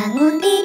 và ngôn ý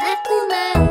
aku mau